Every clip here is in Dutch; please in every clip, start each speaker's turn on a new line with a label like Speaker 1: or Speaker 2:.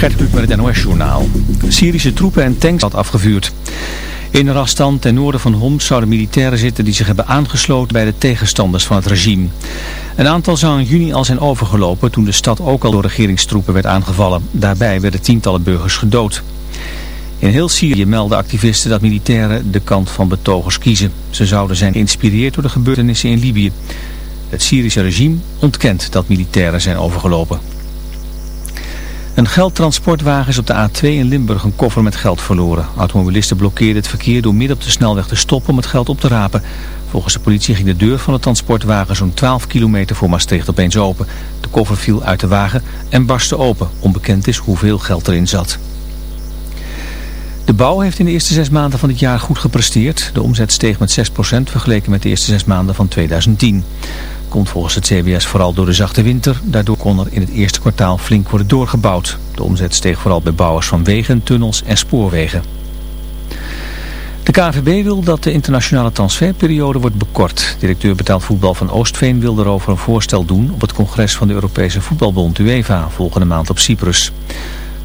Speaker 1: Gert Kluk met het NOS-journaal. Syrische troepen en tanks had afgevuurd. In Rastan ten noorden van Homs zouden militairen zitten die zich hebben aangesloten bij de tegenstanders van het regime. Een aantal zou in juni al zijn overgelopen toen de stad ook al door regeringstroepen werd aangevallen. Daarbij werden tientallen burgers gedood. In heel Syrië melden activisten dat militairen de kant van betogers kiezen. Ze zouden zijn geïnspireerd door de gebeurtenissen in Libië. Het Syrische regime ontkent dat militairen zijn overgelopen. Een geldtransportwagen is op de A2 in Limburg een koffer met geld verloren. Automobilisten blokkeerden het verkeer door midden op de snelweg te stoppen om het geld op te rapen. Volgens de politie ging de deur van de transportwagen zo'n 12 kilometer voor Maastricht opeens open. De koffer viel uit de wagen en barstte open. Onbekend is hoeveel geld erin zat. De bouw heeft in de eerste zes maanden van dit jaar goed gepresteerd. De omzet steeg met 6% vergeleken met de eerste zes maanden van 2010 komt volgens het CBS vooral door de zachte winter. Daardoor kon er in het eerste kwartaal flink worden doorgebouwd. De omzet steeg vooral bij bouwers van wegen, tunnels en spoorwegen. De KNVB wil dat de internationale transferperiode wordt bekort. Directeur betaald voetbal van Oostveen wil daarover een voorstel doen op het congres van de Europese voetbalbond UEFA volgende maand op Cyprus.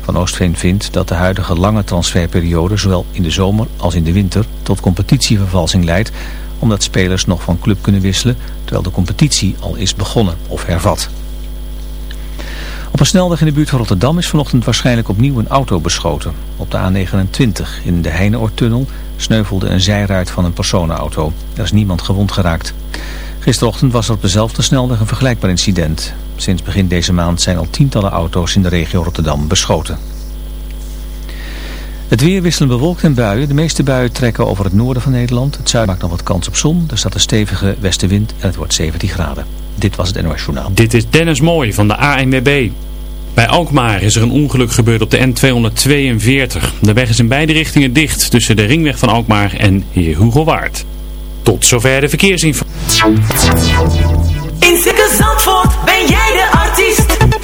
Speaker 1: Van Oostveen vindt dat de huidige lange transferperiode zowel in de zomer als in de winter tot competitievervalsing leidt omdat spelers nog van club kunnen wisselen terwijl de competitie al is begonnen of hervat. Op een snelweg in de buurt van Rotterdam is vanochtend waarschijnlijk opnieuw een auto beschoten. Op de A29 in de Heineoortunnel sneuvelde een zijruit van een personenauto. Er is niemand gewond geraakt. Gisterochtend was er op dezelfde snelweg een vergelijkbaar incident. Sinds begin deze maand zijn al tientallen auto's in de regio Rotterdam beschoten. Het weer wisselen bewolkt en buien. De meeste buien trekken over het noorden van Nederland. Het zuiden maakt nog wat kans op zon. Er staat een stevige westenwind en het wordt 17 graden. Dit was het NOS Journaal.
Speaker 2: Dit is Dennis Mooij van de ANWB. Bij Alkmaar is er een ongeluk gebeurd op de N242. De weg is in beide richtingen dicht tussen de ringweg van Alkmaar en Heer Hugo Waard. Tot zover de verkeersinformatie.
Speaker 3: In Circus Zandvoort ben jij de artiest.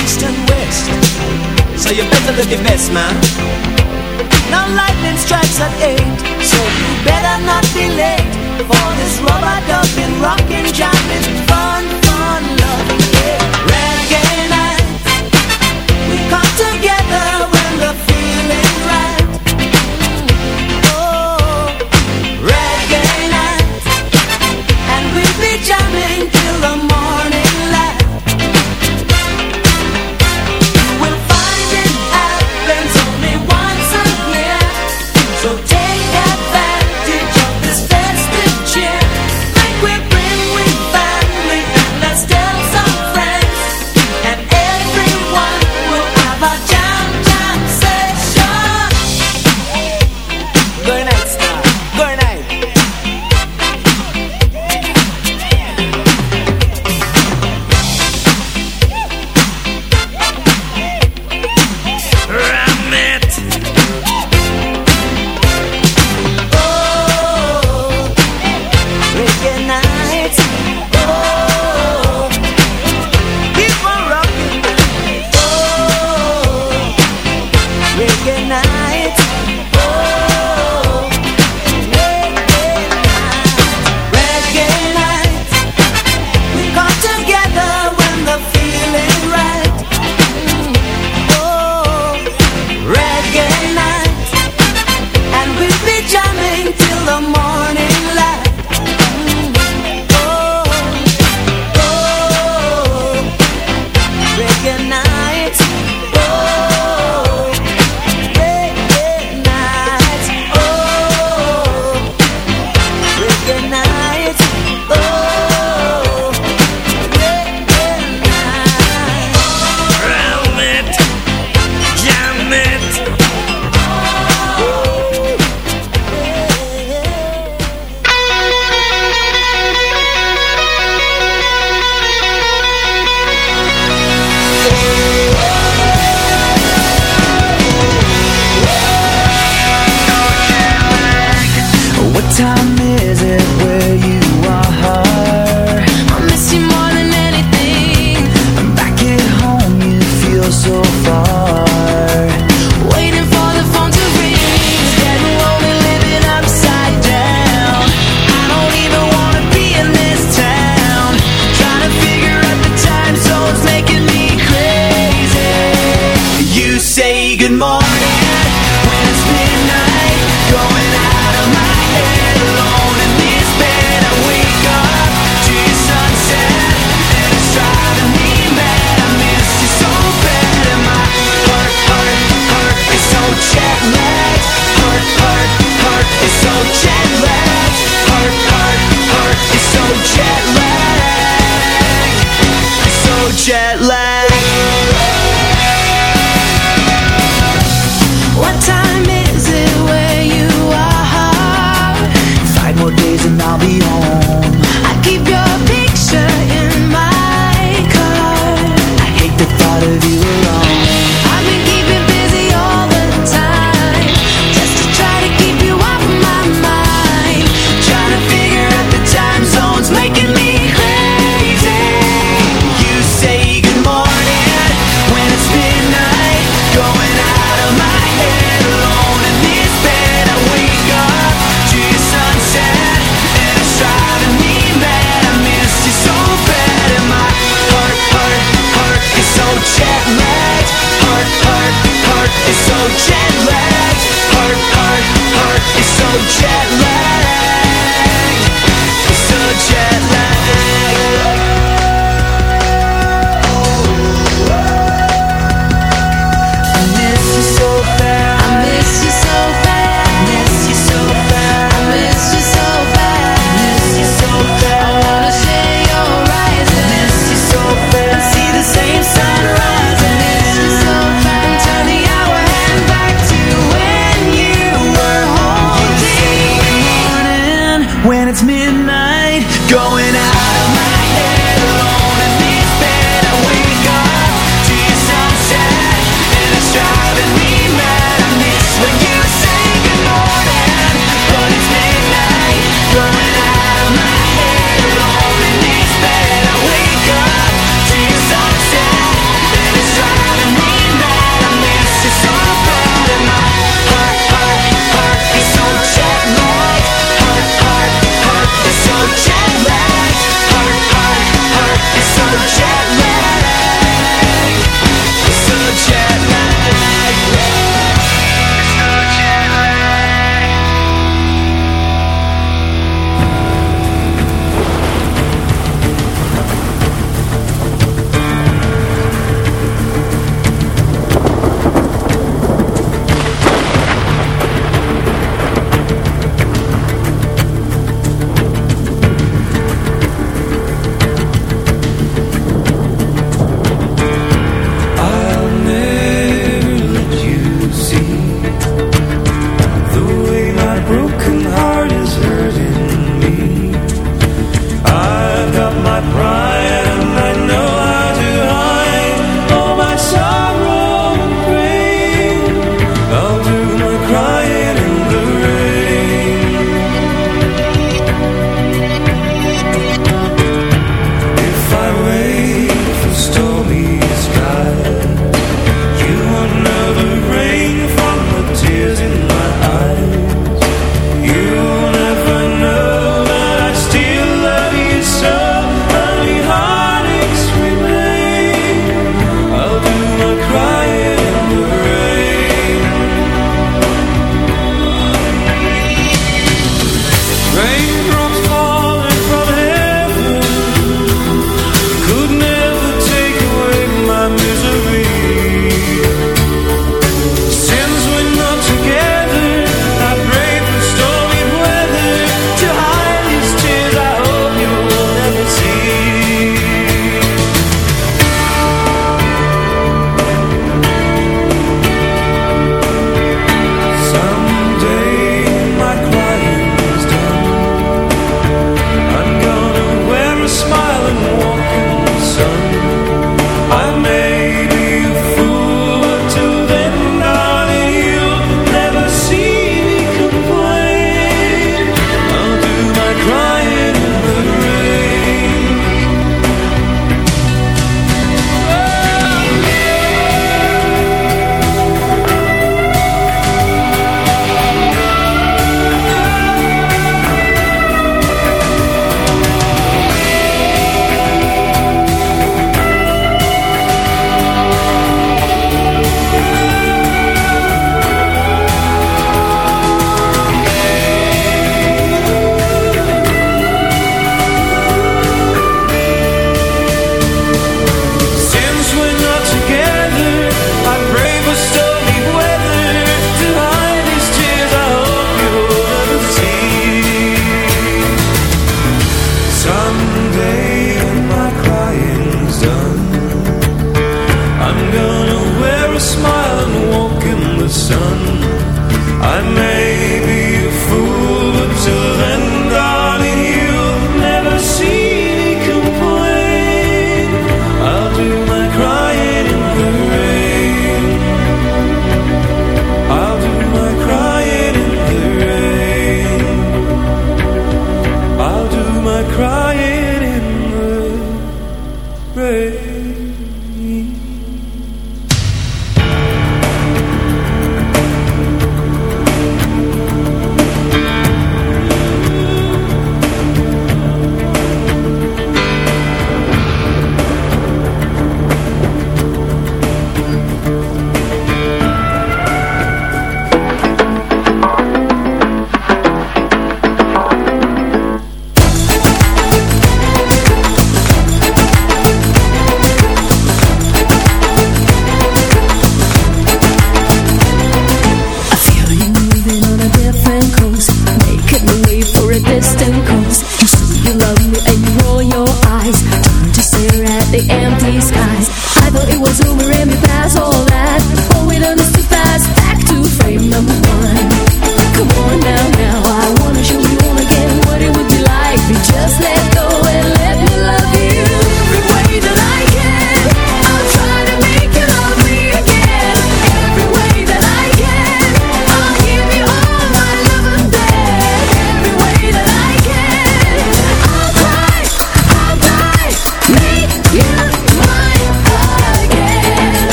Speaker 3: east and west. So you better look your best, man. Now lightning strikes at eight, so you better not be late for this rubber dumping, rockin' jam is fun, fun, loving yeah. Reggae night, we come together.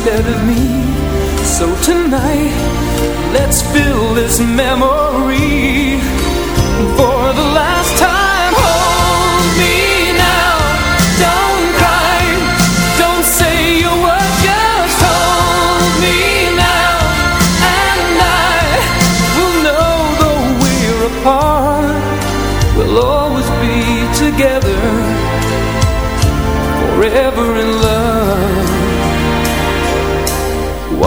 Speaker 4: instead of me So tonight, let's fill this memory For the last.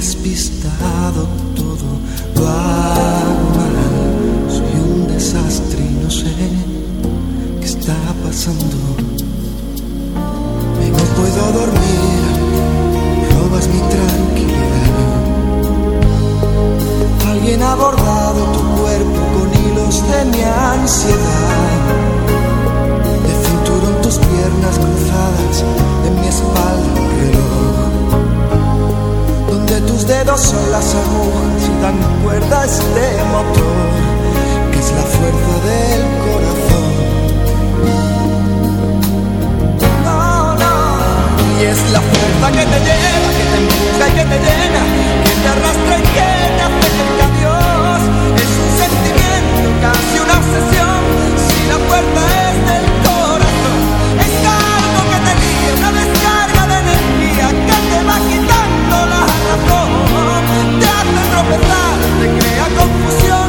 Speaker 5: despistado, todo lo hago mal. Desastre no sé qué está pasando. No puedo dormir, robas mi tranquilidad. Alguien ha bordado tu cuerpo con hilos de mi ansiedad. De cinturón tus piernas cruzadas, en mi espalda un reloj. Donde tus dedos son las agujas y dan cuerda a este motor, es la fuerza del corazón. No, no, y es la fuerza que te lleva, que te empuja y que te llena, que te arrastra y que te hace cerca a Dios. Es un sentimiento, casi una obsesión, si la fuerza es del corazón. Es algo que te guía, una descarga de energía que te va quitando la razón. Te hace tropezar, te crea confusión,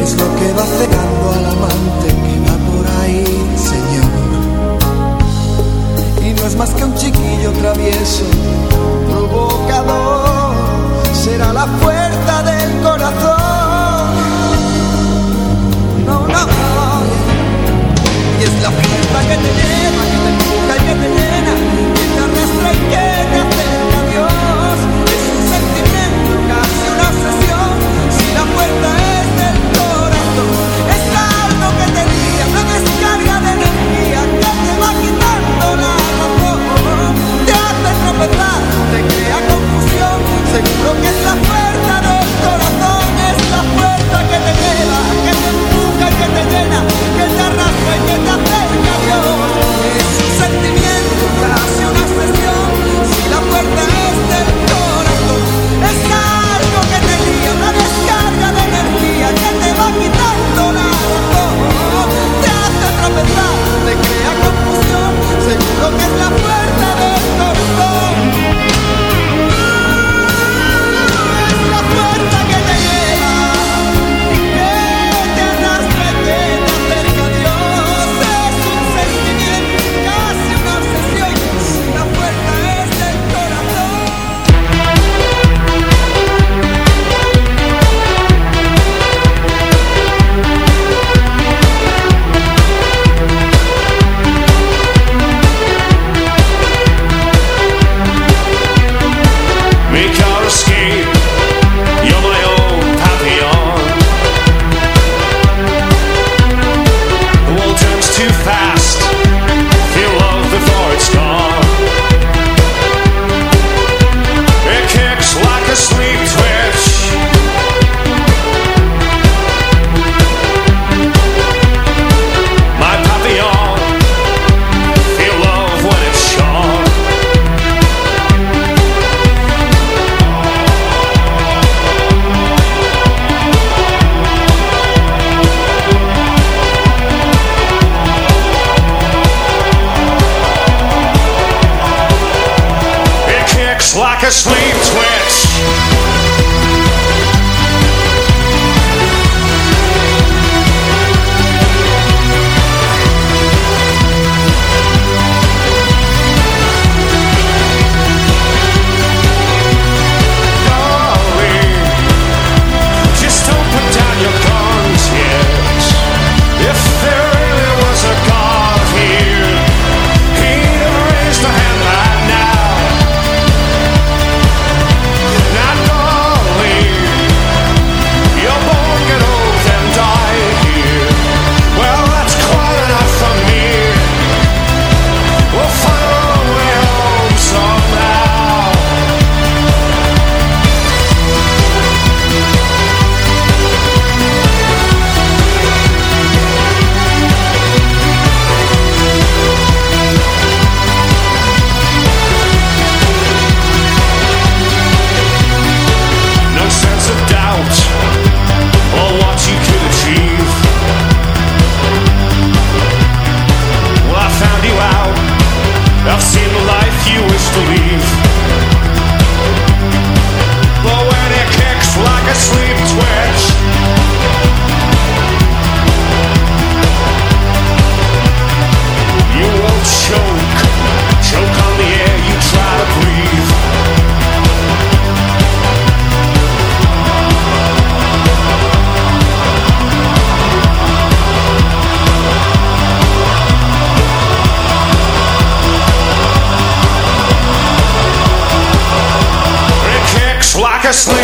Speaker 5: Es lo que va cegando al amante que va por ahí, Señor. Y no es más que un chiquillo travieso, provocador. Será la fuerza
Speaker 6: Seriously?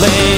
Speaker 7: late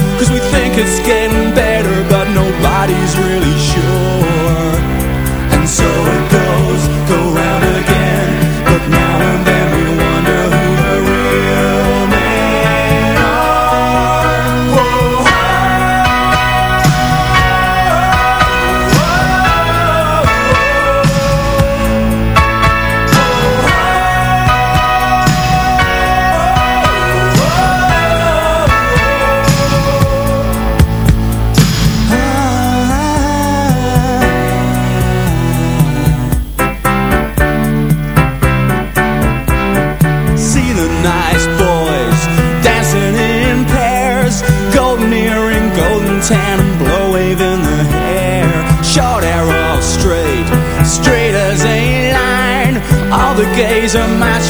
Speaker 7: think it's getting better, but nobody's really sure. And so it goes. gaze a
Speaker 3: match